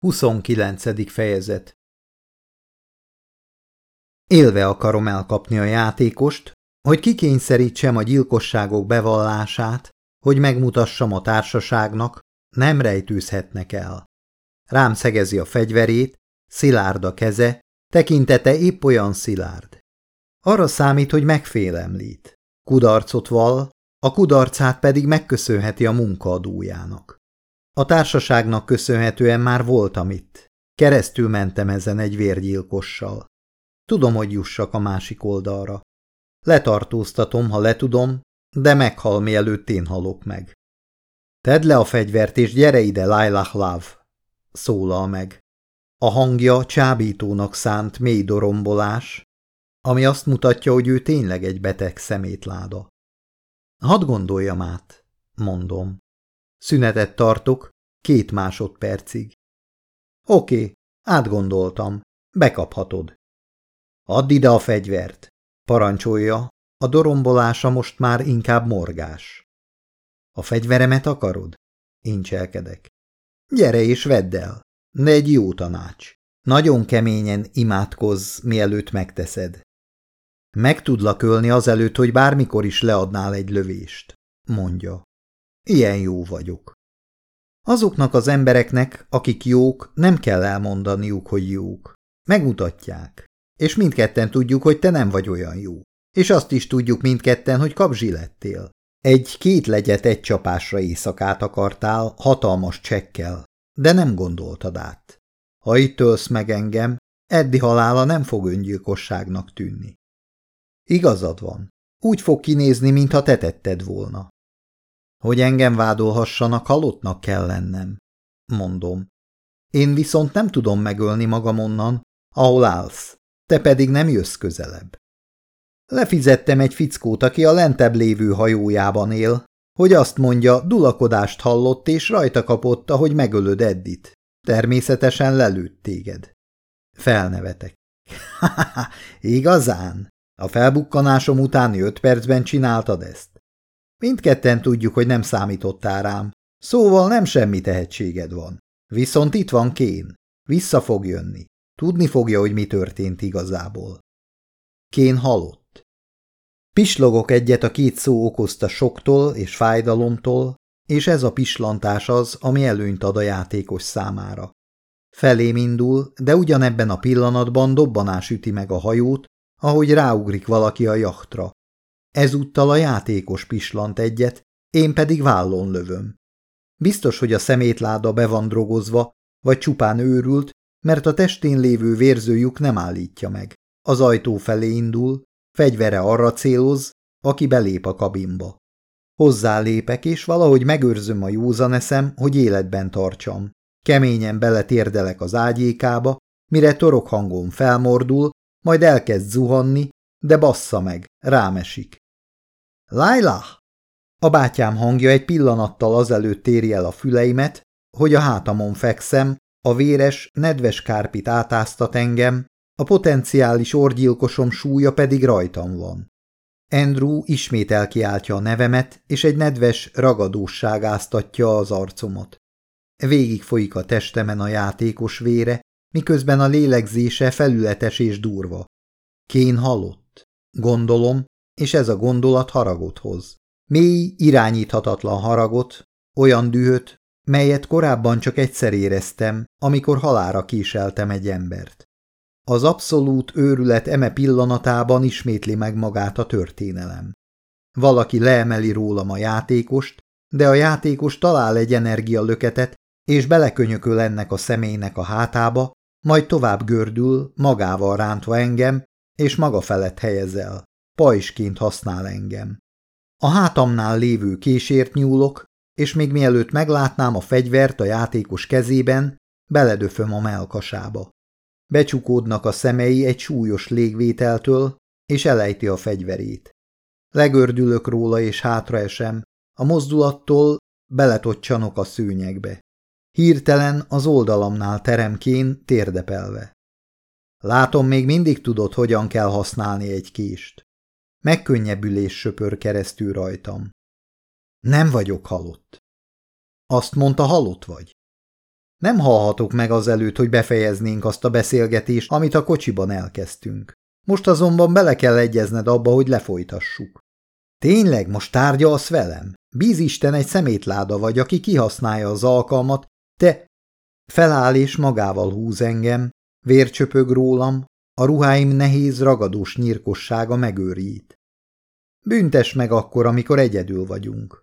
29. fejezet Élve akarom elkapni a játékost, hogy kikényszerítsem a gyilkosságok bevallását, hogy megmutassam a társaságnak, nem rejtőzhetnek el. Rám szegezi a fegyverét, szilárd a keze, tekintete épp olyan szilárd. Arra számít, hogy megfélemlít. Kudarcot val, a kudarcát pedig megköszönheti a munkaadójának. A társaságnak köszönhetően már voltam itt. Keresztül mentem ezen egy vérgyilkossal. Tudom, hogy jussak a másik oldalra. Letartóztatom, ha letudom, de meghal, mielőtt én halok meg. Tedd le a fegyvert, és gyere ide, Lailah Love, szólal meg. A hangja csábítónak szánt mély dorombolás, ami azt mutatja, hogy ő tényleg egy beteg szemétláda. Hadd gondoljam át, mondom. Szünetet tartok, két másodpercig. Oké, átgondoltam, bekaphatod. Add ide a fegyvert, parancsolja, a dorombolása most már inkább morgás. A fegyveremet akarod? Incselkedek. Gyere és vedd el, de egy jó tanács. Nagyon keményen imádkozz, mielőtt megteszed. Meg tudlak ölni azelőtt, hogy bármikor is leadnál egy lövést, mondja. Ilyen jó vagyok. Azoknak az embereknek, akik jók, nem kell elmondaniuk, hogy jók. Megmutatják. És mindketten tudjuk, hogy te nem vagy olyan jó. És azt is tudjuk mindketten, hogy kapzsi lettél. Egy két legyet egy csapásra éjszakát akartál, hatalmas csekkel, de nem gondoltad át. Ha itt ölsz meg engem, Eddi halála nem fog öngyilkosságnak tűnni. Igazad van. Úgy fog kinézni, mintha te tetted volna. Hogy engem vádolhassanak, halottnak kell lennem, mondom. Én viszont nem tudom megölni magam onnan, ahol állsz, te pedig nem jössz közelebb. Lefizettem egy fickót, aki a lentebb lévő hajójában él, hogy azt mondja, dulakodást hallott és rajta kapott, ahogy megölöd Eddit. Természetesen lelőtt téged. Felnevetek. igazán? A felbukkanásom utáni öt percben csináltad ezt? Mindketten tudjuk, hogy nem számítottál rám, szóval nem semmi tehetséged van. Viszont itt van Kén. Vissza fog jönni. Tudni fogja, hogy mi történt igazából. Kén halott. Pislogok egyet a két szó okozta soktól és fájdalomtól, és ez a pislantás az, ami előnyt ad a játékos számára. Felém indul, de ugyanebben a pillanatban dobbanás üti meg a hajót, ahogy ráugrik valaki a jachtra. Ezúttal a játékos pislant egyet, én pedig vállon lövöm. Biztos, hogy a szemétláda be van drogozva, vagy csupán őrült, mert a testén lévő vérzőjük nem állítja meg. Az ajtó felé indul, fegyvere arra céloz, aki belép a kabinba. Hozzálépek, és valahogy megőrzöm a józan eszem, hogy életben tartsam. Keményen beletérdelek az ágyékába, mire torok hangon felmordul, majd elkezd zuhanni, de bassza meg, rámesik. Lailah! A bátyám hangja egy pillanattal azelőtt éri el a füleimet, hogy a hátamon fekszem, a véres, nedves kárpit átáztat engem, a potenciális orgyilkosom súlya pedig rajtam van. Andrew ismét elkiáltja a nevemet, és egy nedves ragadósság áztatja az arcomat. Végig folyik a testemen a játékos vére, miközben a lélegzése felületes és durva. Kén halott. Gondolom, és ez a gondolat haragot hoz. Mély, irányíthatatlan haragot, olyan dühöt, melyet korábban csak egyszer éreztem, amikor halára kíseltem egy embert. Az abszolút őrület eme pillanatában ismétli meg magát a történelem. Valaki leemeli rólam a játékost, de a játékos talál egy energialöketet, és belekönyököl ennek a személynek a hátába, majd tovább gördül, magával rántva engem, és maga felett helyezel. Pajsként használ engem. A hátamnál lévő késért nyúlok, és még mielőtt meglátnám a fegyvert a játékos kezében, beledöföm a melkasába. Becsukódnak a szemei egy súlyos légvételtől, és elejti a fegyverét. Legördülök róla és hátraesem, a mozdulattól beletocsanok a szőnyegbe. Hirtelen az oldalamnál teremkén térdepelve. Látom, még mindig tudod, hogyan kell használni egy kést. Megkönnyebbülés söpör keresztül rajtam. Nem vagyok halott. Azt mondta, halott vagy. Nem hallhatok meg azelőtt, hogy befejeznénk azt a beszélgetést, amit a kocsiban elkezdtünk. Most azonban bele kell egyezned abba, hogy lefolytassuk. Tényleg most tárgyalsz velem? Bízisten egy szemétláda vagy, aki kihasználja az alkalmat, te... Feláll és magával húz engem, vércsöpög rólam, a ruháim nehéz, ragadós nyírkossága megőrít. Büntes meg akkor, amikor egyedül vagyunk.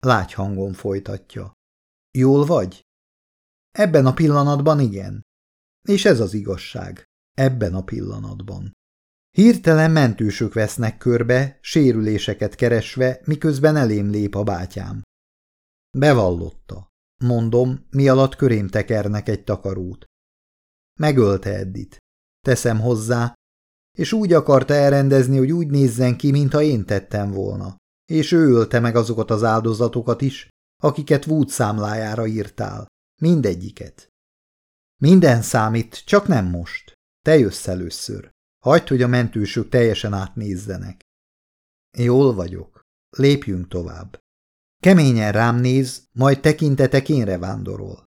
Lágy hangon folytatja. Jól vagy? Ebben a pillanatban igen. És ez az igazság. Ebben a pillanatban. Hirtelen mentősök vesznek körbe, sérüléseket keresve, miközben elém lép a bátyám. Bevallotta. Mondom, mi alatt körém tekernek egy takarót. Megölte Eddit. Teszem hozzá, és úgy akarta elrendezni, hogy úgy nézzen ki, mintha én tettem volna. És ő ölte meg azokat az áldozatokat is, akiket Wood számlájára írtál. Mindegyiket. Minden számít, csak nem most. Te jössz először. Hagyd, hogy a mentősök teljesen átnézzenek. Jól vagyok. Lépjünk tovább. Keményen rám néz, majd tekintetek énre vándorol.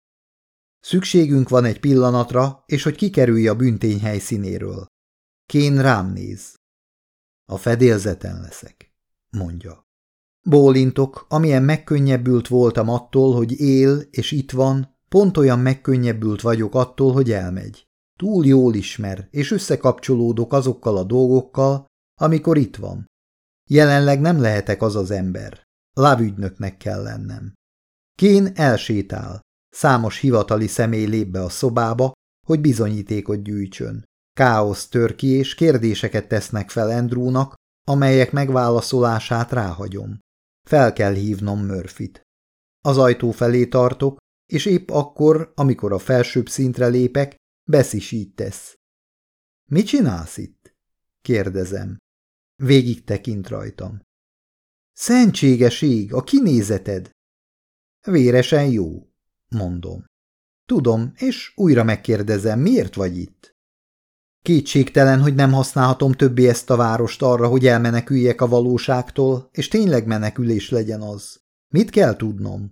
Szükségünk van egy pillanatra, és hogy kikerülj a büntény helyszínéről. Kén rám néz. A fedélzeten leszek, mondja. Bólintok, amilyen megkönnyebbült voltam attól, hogy él és itt van, pont olyan megkönnyebbült vagyok attól, hogy elmegy. Túl jól ismer, és összekapcsolódok azokkal a dolgokkal, amikor itt van. Jelenleg nem lehetek az az ember. Lávügynöknek kell lennem. Kén elsétál. Számos hivatali személy lép be a szobába, hogy bizonyítékot gyűjtsön. Káosz tör ki, és kérdéseket tesznek fel Andrewnak, amelyek megválaszolását ráhagyom. Fel kell hívnom Murphyt. Az ajtó felé tartok, és épp akkor, amikor a felsőbb szintre lépek, Besz tesz. – Mit csinálsz itt? – kérdezem. Végig tekint rajtam. – Szentséges ég, a kinézeted! – Véresen jó – mondom. – Tudom, és újra megkérdezem, miért vagy itt? Kétségtelen, hogy nem használhatom többé ezt a várost arra, hogy elmeneküljek a valóságtól, és tényleg menekülés legyen az. Mit kell tudnom?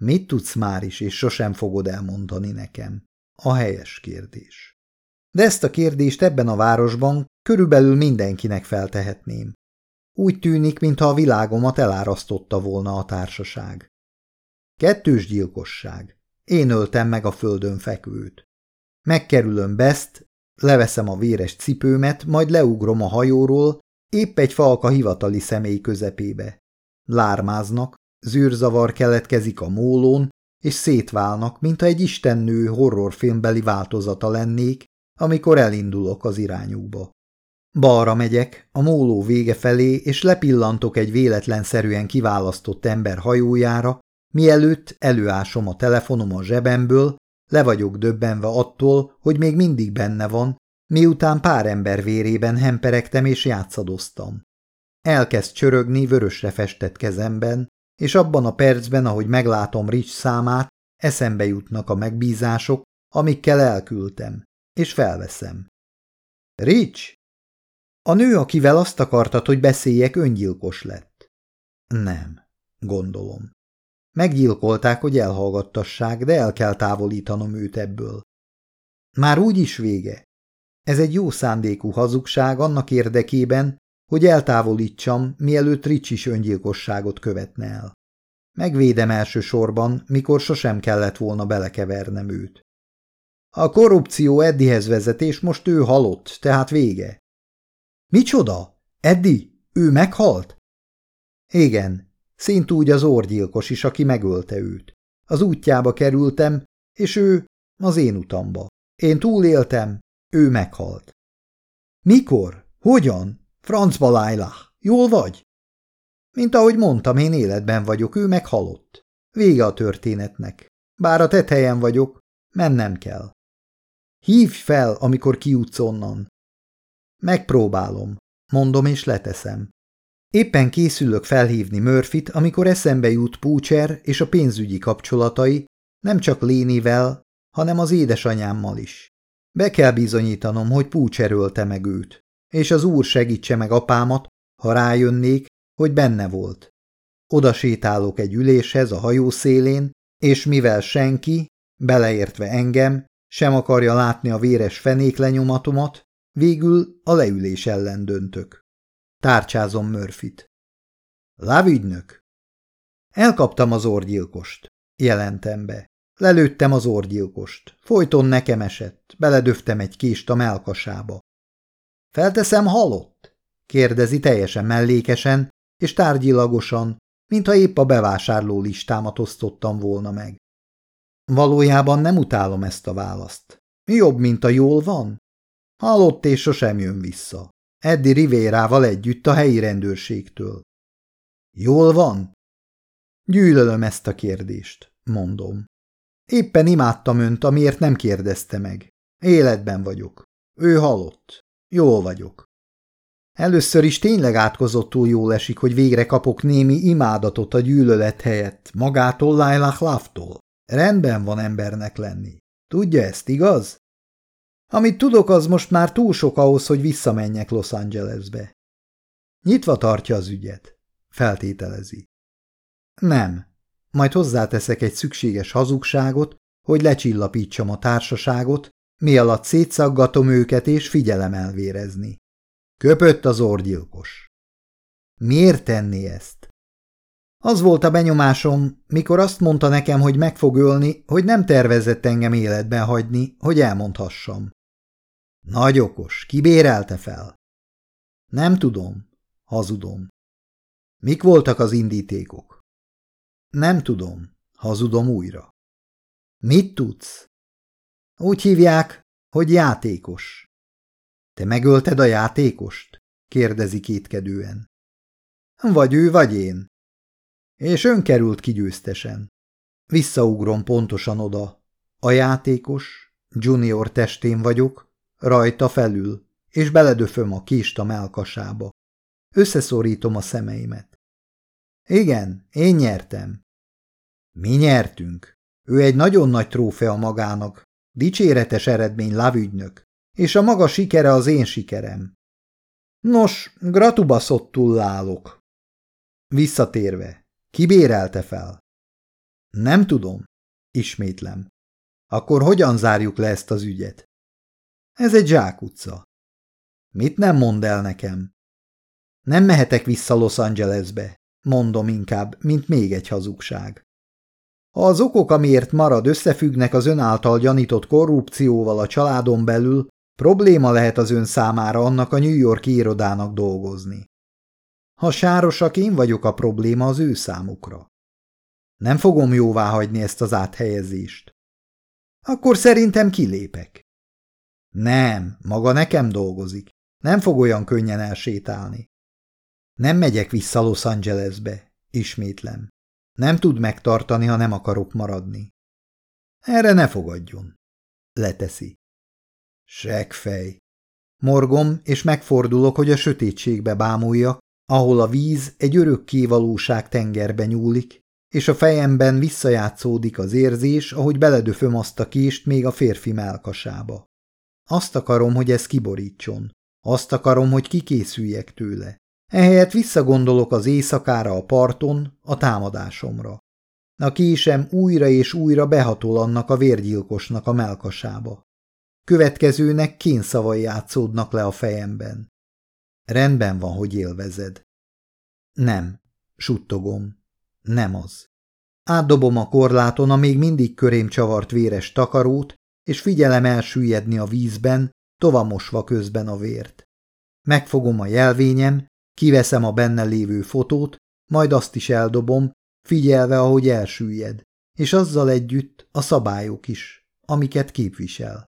Mit tudsz már is, és sosem fogod elmondani nekem? A helyes kérdés. De ezt a kérdést ebben a városban körülbelül mindenkinek feltehetném. Úgy tűnik, mintha a világomat elárasztotta volna a társaság. Kettős gyilkosság. Én öltem meg a földön fekvőt. Megkerülöm Best, leveszem a véres cipőmet, majd leugrom a hajóról, épp egy falka hivatali személy közepébe. Lármáznak, zűrzavar keletkezik a mólón, és szétválnak, mintha egy istennő horrorfilmbeli változata lennék, amikor elindulok az irányukba. Balra megyek, a móló vége felé, és lepillantok egy véletlenszerűen kiválasztott ember hajójára, mielőtt előásom a telefonom a zsebemből, le vagyok döbbenve attól, hogy még mindig benne van, miután pár ember vérében hemperegtem és játszadoztam. Elkezd csörögni vörösre festett kezemben, és abban a percben, ahogy meglátom Rich számát, eszembe jutnak a megbízások, amikkel elküldtem, és felveszem. Rich? A nő, akivel azt akartad, hogy beszéljek, öngyilkos lett. Nem, gondolom. Meggyilkolták, hogy elhallgattassák, de el kell távolítanom őt ebből. Már úgy is vége. Ez egy jó szándékú hazugság annak érdekében, hogy eltávolítsam, mielőtt Rich is öngyilkosságot követne el. Megvédem elsősorban, mikor sosem kellett volna belekevernem őt. A korrupció Eddihez vezet, és most ő halott, tehát vége. Micsoda? Eddi? Ő meghalt? Igen, szintúgy az orgyilkos is, aki megölte őt. Az útjába kerültem, és ő az én utamba. Én túléltem, ő meghalt. Mikor? Hogyan? Francba Laila, jól vagy? Mint ahogy mondtam, én életben vagyok, ő meg. Vége a történetnek. Bár a tethelyen vagyok, mennem kell. Hívj fel, amikor kijutsz onnan. Megpróbálom, mondom és leteszem. Éppen készülök felhívni Murphyt, amikor eszembe jut Púcser és a pénzügyi kapcsolatai, nem csak Lénivel, hanem az édesanyámmal is. Be kell bizonyítanom, hogy Púcser ölte meg őt és az úr segítse meg apámat, ha rájönnék, hogy benne volt. Oda sétálok egy üléshez a hajó szélén, és mivel senki, beleértve engem, sem akarja látni a véres fenéklenyomatomat, végül a leülés ellen döntök. Tárcsázom Murphyt. Lávügynök! Elkaptam az orgyilkost, jelentem be. Lelőttem az orgyilkost. Folyton nekem esett. Beledöftem egy kést a melkasába. Felteszem halott? kérdezi teljesen mellékesen és tárgyilagosan, mintha épp a bevásárló listámat osztottam volna meg. Valójában nem utálom ezt a választ. Jobb, mint a jól van? Halott és sosem jön vissza. Eddi Rivérával együtt a helyi rendőrségtől. Jól van? Gyűlölöm ezt a kérdést, mondom. Éppen imádtam önt, amiért nem kérdezte meg. Életben vagyok. Ő halott. Jól vagyok. Először is tényleg átkozottul jól esik, hogy végre kapok némi imádatot a gyűlölet helyett, magától Lailah Laftól. Rendben van embernek lenni. Tudja ezt, igaz? Amit tudok, az most már túl sok ahhoz, hogy visszamenjek Los Angelesbe. Nyitva tartja az ügyet. Feltételezi. Nem. Majd hozzáteszek egy szükséges hazugságot, hogy lecsillapítsam a társaságot, mi alatt szétszaggatom őket és figyelem elvérezni. Köpött az orgyilkos. Miért tenni ezt? Az volt a benyomásom, mikor azt mondta nekem, hogy meg fog ölni, hogy nem tervezett engem életben hagyni, hogy elmondhassam. Nagy okos, kibérelte fel? Nem tudom, hazudom. Mik voltak az indítékok? Nem tudom, hazudom újra. Mit tudsz? Úgy hívják, hogy játékos. Te megölted a játékost? kérdezi kétkedően. Vagy ő, vagy én. És ön került kigyőztesen. Visszaugrom pontosan oda. A játékos, junior testén vagyok, rajta felül, és beledöföm a kést a melkasába. Összeszorítom a szemeimet. Igen, én nyertem. Mi nyertünk. Ő egy nagyon nagy trófea magának, dicséretes eredmény lavügynök, és a maga sikere az én sikerem. Nos, gratubaszottul állok. Visszatérve, kibérelte fel? Nem tudom, ismétlem. Akkor hogyan zárjuk le ezt az ügyet? Ez egy zsákutca. Mit nem mond el nekem? Nem mehetek vissza Los Angelesbe, mondom inkább, mint még egy hazugság. Ha az okok, amiért marad, összefüggnek az ön által gyanított korrupcióval a családon belül, probléma lehet az ön számára annak a New York irodának dolgozni. Ha sárosak, én vagyok a probléma az ő számukra. Nem fogom jóvá hagyni ezt az áthelyezést. Akkor szerintem kilépek. Nem, maga nekem dolgozik. Nem fog olyan könnyen elsétálni. Nem megyek vissza Los Angelesbe, ismétlem. Nem tud megtartani, ha nem akarok maradni. Erre ne fogadjon. Leteszi. Segfej. Morgom, és megfordulok, hogy a sötétségbe bámuljak, ahol a víz egy örökké valóság tengerbe nyúlik, és a fejemben visszajátszódik az érzés, ahogy beledöföm azt a kést még a férfi melkasába. Azt akarom, hogy ez kiborítson. Azt akarom, hogy kikészüljek tőle. Ehelyett visszagondolok az éjszakára a parton, a támadásomra. A késem újra és újra behatol annak a vérgyilkosnak a melkasába. Következőnek kénszavai játszódnak le a fejemben. Rendben van, hogy élvezed. Nem, suttogom. Nem az. Átdobom a korláton a még mindig körém csavart véres takarót, és figyelem elsüllyedni a vízben, tovamosva közben a vért. Megfogom a jelvényem, Kiveszem a benne lévő fotót, majd azt is eldobom, figyelve, ahogy elsüllyed, és azzal együtt a szabályok is, amiket képvisel.